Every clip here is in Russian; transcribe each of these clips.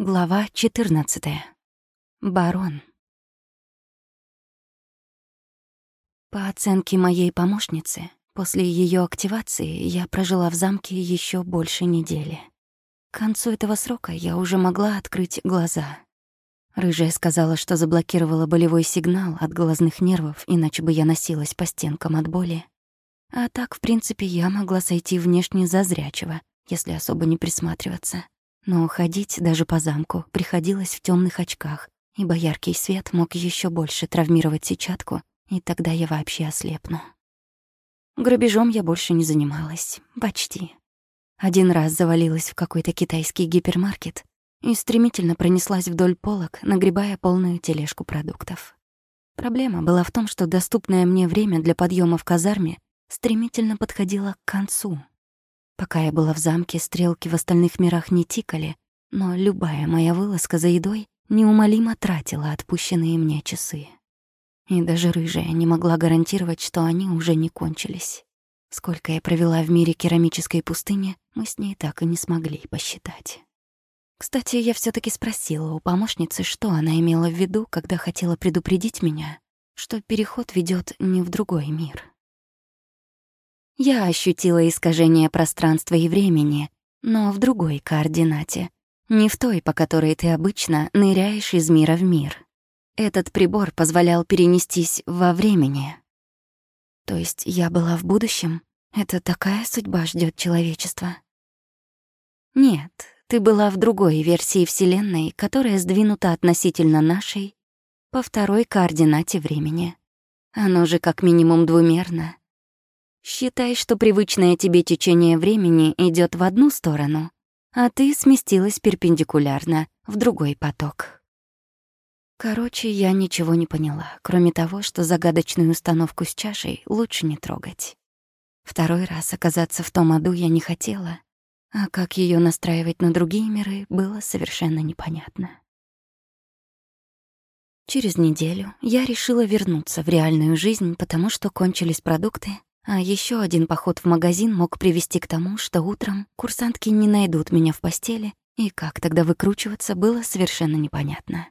Глава 14. Барон. По оценке моей помощницы, после ее активации я прожила в замке еще больше недели. К концу этого срока я уже могла открыть глаза. Рыжая сказала, что заблокировала болевой сигнал от глазных нервов, иначе бы я носилась по стенкам от боли. А так, в принципе, я могла сойти внешне за зрячего, если особо не присматриваться. Но ходить даже по замку приходилось в темных очках, ибо яркий свет мог еще больше травмировать сетчатку, и тогда я вообще ослепну. Грабежом я больше не занималась. Почти. Один раз завалилась в какой-то китайский гипермаркет и стремительно пронеслась вдоль полок, нагребая полную тележку продуктов. Проблема была в том, что доступное мне время для подъема в казарме стремительно подходило к концу. Пока я была в замке, стрелки в остальных мирах не тикали, но любая моя вылазка за едой неумолимо тратила отпущенные мне часы. И даже рыжая не могла гарантировать, что они уже не кончились. Сколько я провела в мире керамической пустыни, мы с ней так и не смогли посчитать. Кстати, я все таки спросила у помощницы, что она имела в виду, когда хотела предупредить меня, что переход ведет не в другой мир. Я ощутила искажение пространства и времени, но в другой координате, не в той, по которой ты обычно ныряешь из мира в мир. Этот прибор позволял перенестись во времени. То есть я была в будущем? Это такая судьба ждет человечество? Нет, ты была в другой версии Вселенной, которая сдвинута относительно нашей по второй координате времени. Оно же как минимум двумерно. Считай, что привычное тебе течение времени идет в одну сторону, а ты сместилась перпендикулярно в другой поток. Короче, я ничего не поняла, кроме того, что загадочную установку с чашей лучше не трогать. Второй раз оказаться в том аду я не хотела, а как ее настраивать на другие миры, было совершенно непонятно. Через неделю я решила вернуться в реальную жизнь, потому что кончились продукты, а еще один поход в магазин мог привести к тому, что утром курсантки не найдут меня в постели, и как тогда выкручиваться, было совершенно непонятно.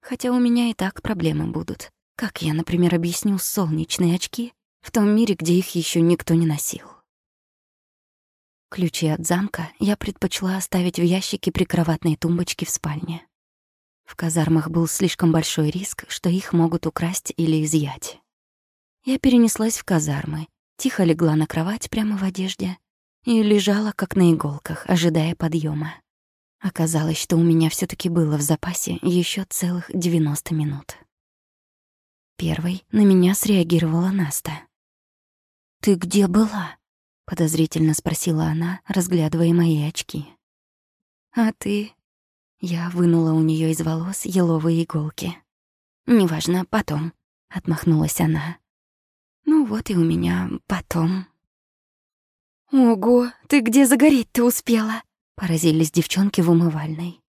Хотя у меня и так проблемы будут. Как я, например, объясню солнечные очки в том мире, где их еще никто не носил? Ключи от замка я предпочла оставить в ящике прикроватной тумбочки в спальне. В казармах был слишком большой риск, что их могут украсть или изъять. Я перенеслась в казармы тихо легла на кровать прямо в одежде и лежала как на иголках, ожидая подъема. Оказалось, что у меня все таки было в запасе еще целых 90 минут. Первой на меня среагировала Наста. «Ты где была?» — подозрительно спросила она, разглядывая мои очки. «А ты?» Я вынула у нее из волос еловые иголки. «Неважно, потом», — отмахнулась она. Ну вот и у меня потом. «Ого, ты где загореть-то успела?» Поразились девчонки в умывальной.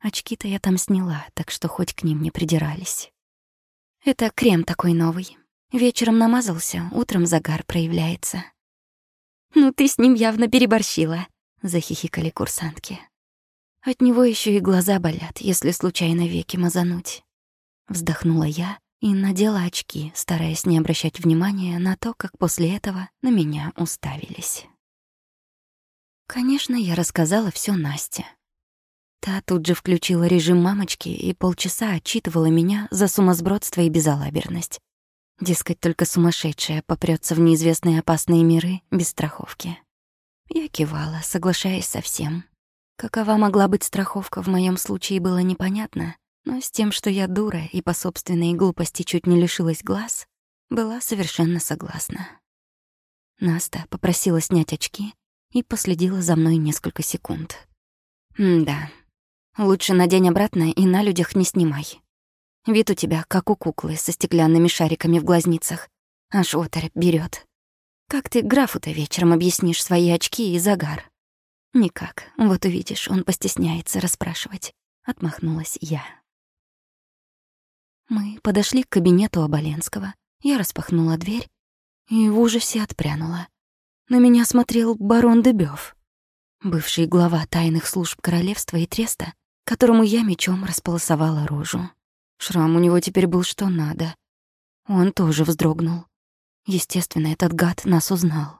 Очки-то я там сняла, так что хоть к ним не придирались. Это крем такой новый. Вечером намазался, утром загар проявляется. «Ну ты с ним явно переборщила», — захихикали курсантки. От него еще и глаза болят, если случайно веки мазануть. Вздохнула я и надела очки, стараясь не обращать внимания на то, как после этого на меня уставились. Конечно, я рассказала все Насте. Та тут же включила режим мамочки и полчаса отчитывала меня за сумасбродство и безалаберность. Дескать, только сумасшедшая попрется в неизвестные опасные миры без страховки. Я кивала, соглашаясь со всем. Какова могла быть страховка в моем случае, было непонятно, но с тем, что я дура и по собственной глупости чуть не лишилась глаз, была совершенно согласна. Наста попросила снять очки и последила за мной несколько секунд. «Да, лучше надень обратно и на людях не снимай. Вид у тебя как у куклы со стеклянными шариками в глазницах. Аж оторопь берет. Как ты графу-то вечером объяснишь свои очки и загар?» «Никак. Вот увидишь, он постесняется расспрашивать». Отмахнулась я. Мы подошли к кабинету Оболенского. Я распахнула дверь и в ужасе отпрянула. На меня смотрел барон Дебёв, бывший глава тайных служб королевства и треста, которому я мечом располосовала рожу. Шрам у него теперь был что надо. Он тоже вздрогнул. Естественно, этот гад нас узнал.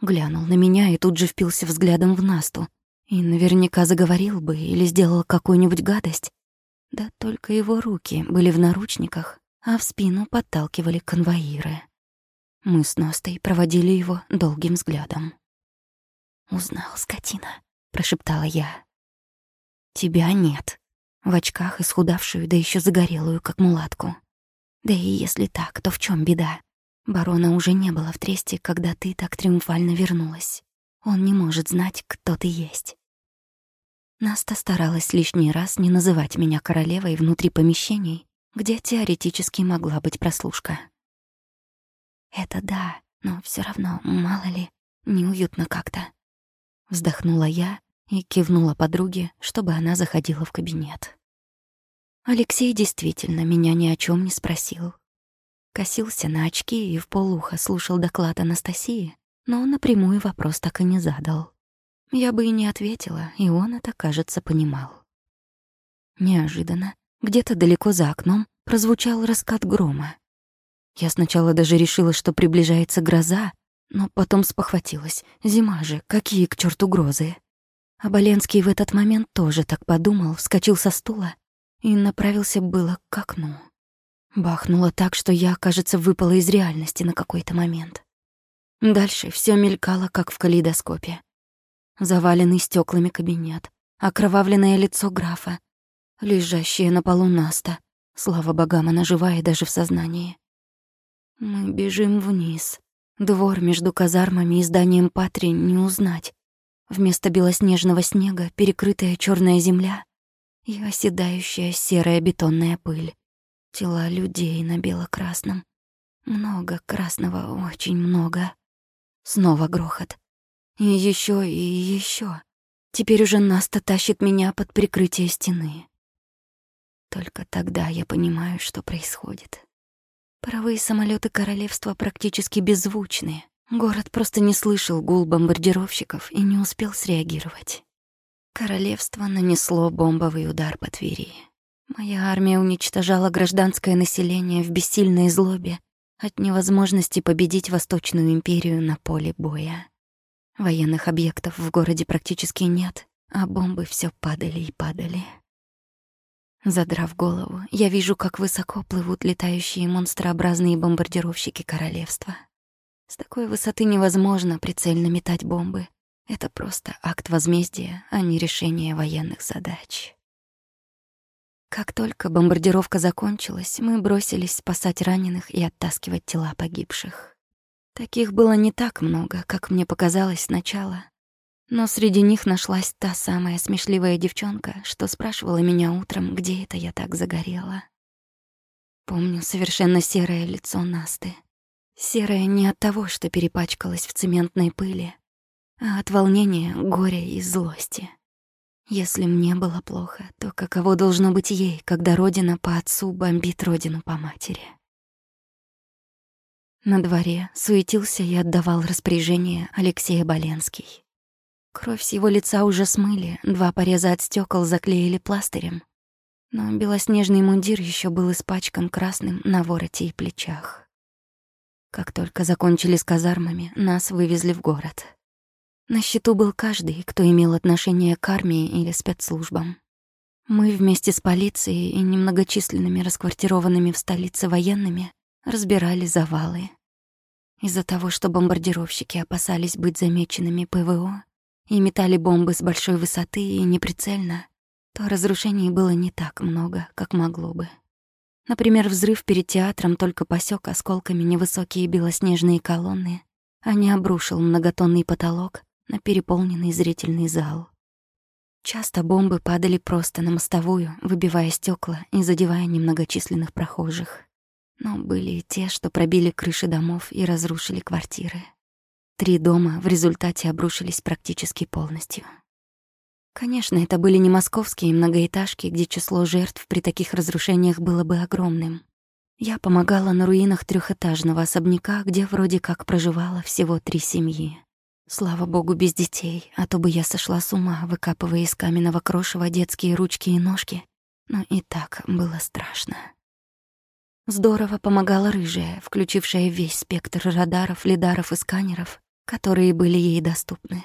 Глянул на меня и тут же впился взглядом в Насту. И наверняка заговорил бы или сделал какую-нибудь гадость. Да только его руки были в наручниках, а в спину подталкивали конвоиры. Мы с Настей проводили его долгим взглядом. «Узнал, скотина», — прошептала я. «Тебя нет», в очках исхудавшую, да еще загорелую, как мулатку. Да и если так, то в чем беда? Барона уже не было в тресте, когда ты так триумфально вернулась. Он не может знать, кто ты есть. Наста старалась лишний раз не называть меня королевой внутри помещений, где теоретически могла быть прослушка. Это да, но все равно, мало ли, неуютно как-то. Вздохнула я и кивнула подруге, чтобы она заходила в кабинет. Алексей действительно меня ни о чем не спросил. Косился на очки и в полухо слушал доклад Анастасии, но напрямую вопрос так и не задал. Я бы и не ответила, и он это, кажется, понимал. Неожиданно, где-то далеко за окном, прозвучал раскат грома. Я сначала даже решила, что приближается гроза, но потом спохватилась. Зима же, какие к черту грозы. А Боленский в этот момент тоже так подумал, вскочил со стула и направился было к окну. Бахнуло так, что я, кажется, выпала из реальности на какой-то момент. Дальше все мелькало, как в калейдоскопе. Заваленный стеклами кабинет, окровавленное лицо графа, лежащее на полу Наста. Слава богам, она живая даже в сознании. Мы бежим вниз. Двор между казармами и зданием Патри не узнать. Вместо белоснежного снега перекрытая черная земля и оседающая серая бетонная пыль. Тела людей на бело-красном. Много красного, очень много. Снова грохот. И еще и еще. Теперь уже Наста тащит меня под прикрытие стены. Только тогда я понимаю, что происходит. Паровые самолеты королевства практически беззвучные. Город просто не слышал гул бомбардировщиков и не успел среагировать. Королевство нанесло бомбовый удар по Твери. Моя армия уничтожала гражданское население в бессильной злобе от невозможности победить Восточную империю на поле боя. Военных объектов в городе практически нет, а бомбы все падали и падали. Задрав голову, я вижу, как высоко плывут летающие монстрообразные бомбардировщики королевства — с такой высоты невозможно прицельно метать бомбы. Это просто акт возмездия, а не решение военных задач. Как только бомбардировка закончилась, мы бросились спасать раненых и оттаскивать тела погибших. Таких было не так много, как мне показалось сначала. Но среди них нашлась та самая смешливая девчонка, что спрашивала меня утром, где это я так загорела. Помню совершенно серое лицо Насты — Серая не от того, что перепачкалась в цементной пыли, а от волнения, горя и злости. Если мне было плохо, то каково должно быть ей, когда родина по отцу бомбит родину по матери? На дворе суетился и отдавал распоряжение Алексея Боленский. Кровь с его лица уже смыли, два пореза от стекол заклеили пластырем, но белоснежный мундир еще был испачкан красным на вороте и плечах. Как только закончили с казармами, нас вывезли в город. На счету был каждый, кто имел отношение к армии или спецслужбам. Мы вместе с полицией и немногочисленными расквартированными в столице военными разбирали завалы. Из-за того, что бомбардировщики опасались быть замеченными ПВО и метали бомбы с большой высоты и неприцельно, то разрушений было не так много, как могло бы. Например, взрыв перед театром только посек осколками невысокие белоснежные колонны, а не обрушил многотонный потолок на переполненный зрительный зал. Часто бомбы падали просто на мостовую, выбивая стекла и задевая немногочисленных прохожих. Но были и те, что пробили крыши домов и разрушили квартиры. Три дома в результате обрушились практически полностью. Конечно, это были не московские многоэтажки, где число жертв при таких разрушениях было бы огромным. Я помогала на руинах трехэтажного особняка, где вроде как проживало всего три семьи. Слава богу, без детей, а то бы я сошла с ума, выкапывая из каменного крошева детские ручки и ножки. Но и так было страшно. Здорово помогала рыжая, включившая весь спектр радаров, лидаров и сканеров, которые были ей доступны.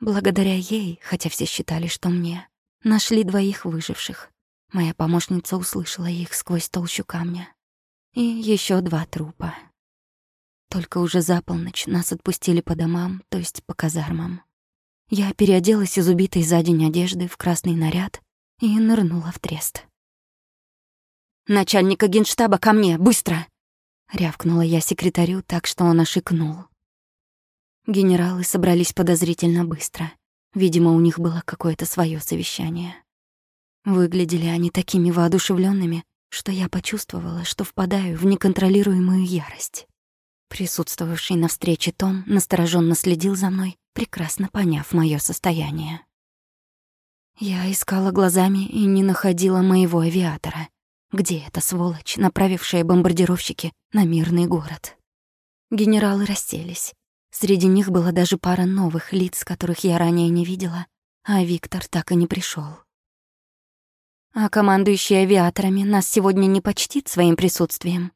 Благодаря ей, хотя все считали, что мне, нашли двоих выживших. Моя помощница услышала их сквозь толщу камня. И еще два трупа. Только уже за полночь нас отпустили по домам, то есть по казармам. Я переоделась из убитой за день одежды в красный наряд и нырнула в трест. «Начальника генштаба ко мне, быстро!» Рявкнула я секретарю так, что он ошикнул. Генералы собрались подозрительно быстро. Видимо, у них было какое-то свое совещание. Выглядели они такими воодушевленными, что я почувствовала, что впадаю в неконтролируемую ярость. Присутствовавший на встрече Том настороженно следил за мной, прекрасно поняв мое состояние. Я искала глазами и не находила моего авиатора. Где эта сволочь, направившая бомбардировщики на мирный город? Генералы расселись. Среди них была даже пара новых лиц, которых я ранее не видела, а Виктор так и не пришел. «А командующий авиаторами нас сегодня не почтит своим присутствием?»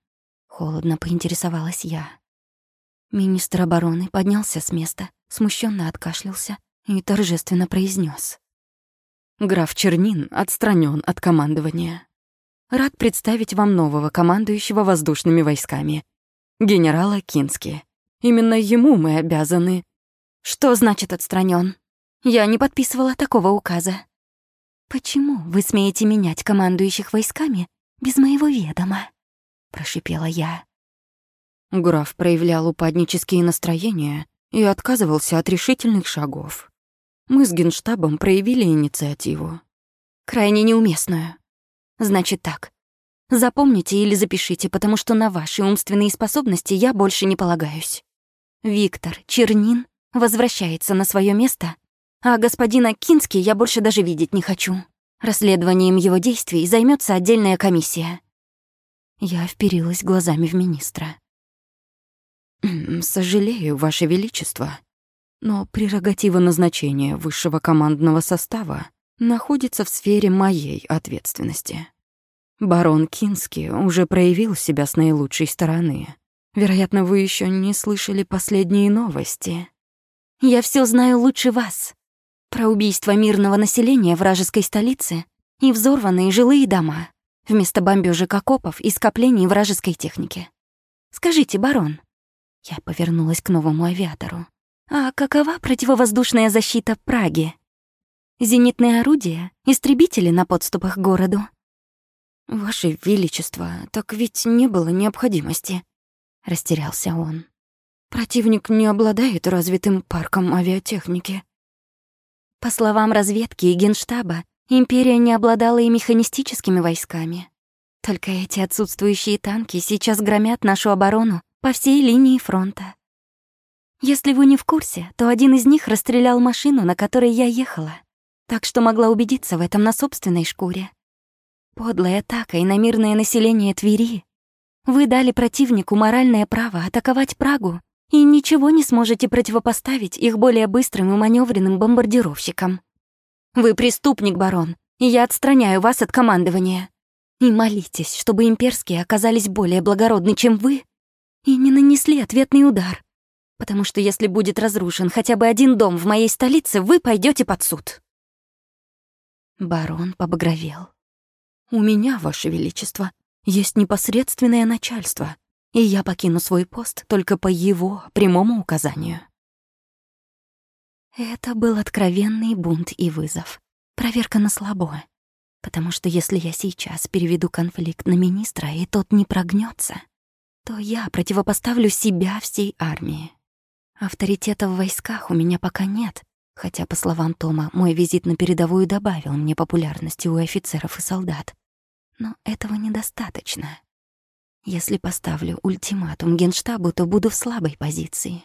Холодно поинтересовалась я. Министр обороны поднялся с места, смущенно откашлялся и торжественно произнес: «Граф Чернин отстранен от командования. Рад представить вам нового командующего воздушными войсками, генерала Кински. Именно ему мы обязаны». «Что значит отстранен? Я не подписывала такого указа». «Почему вы смеете менять командующих войсками без моего ведома?» — прошипела я. Граф проявлял упаднические настроения и отказывался от решительных шагов. Мы с Генштабом проявили инициативу. Крайне неуместную. Значит так. Запомните или запишите, потому что на ваши умственные способности я больше не полагаюсь. Виктор Чернин возвращается на свое место, а господина Кински я больше даже видеть не хочу. Расследованием его действий займется отдельная комиссия. Я вперилась глазами в министра. «Сожалею, Ваше Величество, но прерогатива назначения высшего командного состава находится в сфере моей ответственности. Барон Кински уже проявил себя с наилучшей стороны. Вероятно, вы еще не слышали последние новости. Я все знаю лучше вас. Про убийство мирного населения вражеской столицы и взорванные жилые дома вместо бомбежек окопов и скоплений вражеской техники. Скажите, барон, я повернулась к новому авиатору. «А какова противовоздушная защита Праги? Зенитные орудия? Истребители на подступах к городу?» «Ваше Величество, так ведь не было необходимости», — растерялся он. «Противник не обладает развитым парком авиатехники». По словам разведки и генштаба, империя не обладала и механистическими войсками. Только эти отсутствующие танки сейчас громят нашу оборону по всей линии фронта. Если вы не в курсе, то один из них расстрелял машину, на которой я ехала, так что могла убедиться в этом на собственной шкуре. Подлая атака и на мирное население Твери. Вы дали противнику моральное право атаковать Прагу и ничего не сможете противопоставить их более быстрым и маневренным бомбардировщикам. Вы преступник, барон, и я отстраняю вас от командования. И молитесь, чтобы имперские оказались более благородны, чем вы, и не нанесли ответный удар. Потому что если будет разрушен хотя бы один дом в моей столице, вы пойдете под суд. Барон побагровел. «У меня, Ваше Величество, есть непосредственное начальство, и я покину свой пост только по его прямому указанию». Это был откровенный бунт и вызов. Проверка на слабо. Потому что если я сейчас переведу конфликт на министра, и тот не прогнется, то я противопоставлю себя всей армии. Авторитета в войсках у меня пока нет, хотя, по словам Тома, мой визит на передовую добавил мне популярности у офицеров и солдат. Но этого недостаточно. Если поставлю ультиматум генштабу, то буду в слабой позиции.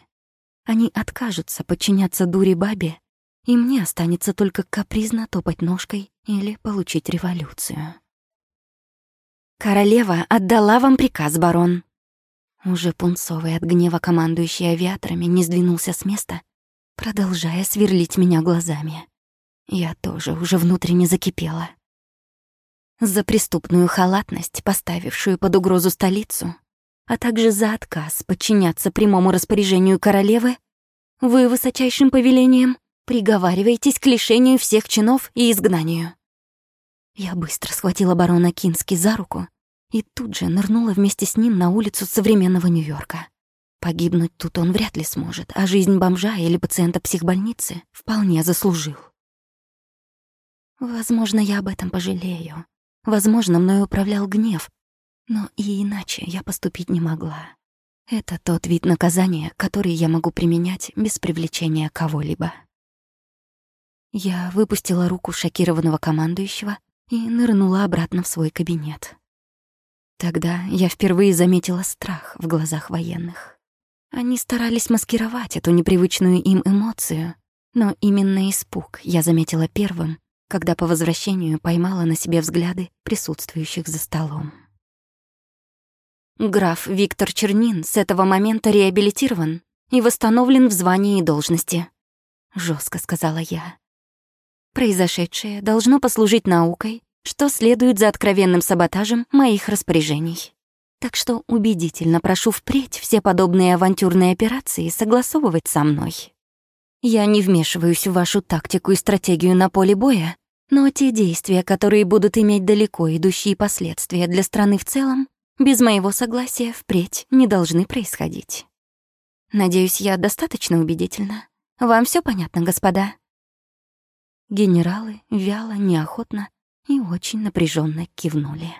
Они откажутся подчиняться дуре бабе, и мне останется только капризно топать ножкой или получить революцию. «Королева отдала вам приказ, барон», уже пунцовый от гнева командующий авиаторами не сдвинулся с места, продолжая сверлить меня глазами. Я тоже уже внутренне закипела. За преступную халатность, поставившую под угрозу столицу, а также за отказ подчиняться прямому распоряжению королевы, вы высочайшим повелением приговариваетесь к лишению всех чинов и изгнанию. Я быстро схватила барона Кински за руку и тут же нырнула вместе с ним на улицу современного Нью-Йорка. Погибнуть тут он вряд ли сможет, а жизнь бомжа или пациента психбольницы вполне заслужил. Возможно, я об этом пожалею. Возможно, мной управлял гнев, но и иначе я поступить не могла. Это тот вид наказания, который я могу применять без привлечения кого-либо. Я выпустила руку шокированного командующего и нырнула обратно в свой кабинет. Тогда я впервые заметила страх в глазах военных. Они старались маскировать эту непривычную им эмоцию, но именно испуг я заметила первым, когда по возвращению поймала на себе взгляды присутствующих за столом. Граф Виктор Чернин с этого момента реабилитирован и восстановлен в звании и должности, жестко сказала я. Произошедшее должно послужить наукой, что следует за откровенным саботажем моих распоряжений. Так что убедительно прошу впредь все подобные авантюрные операции согласовывать со мной. Я не вмешиваюсь в вашу тактику и стратегию на поле боя, но те действия, которые будут иметь далеко идущие последствия для страны в целом, без моего согласия впредь не должны происходить. Надеюсь, я достаточно убедительна. Вам все понятно, господа? Генералы вяло, неохотно и очень напряженно кивнули.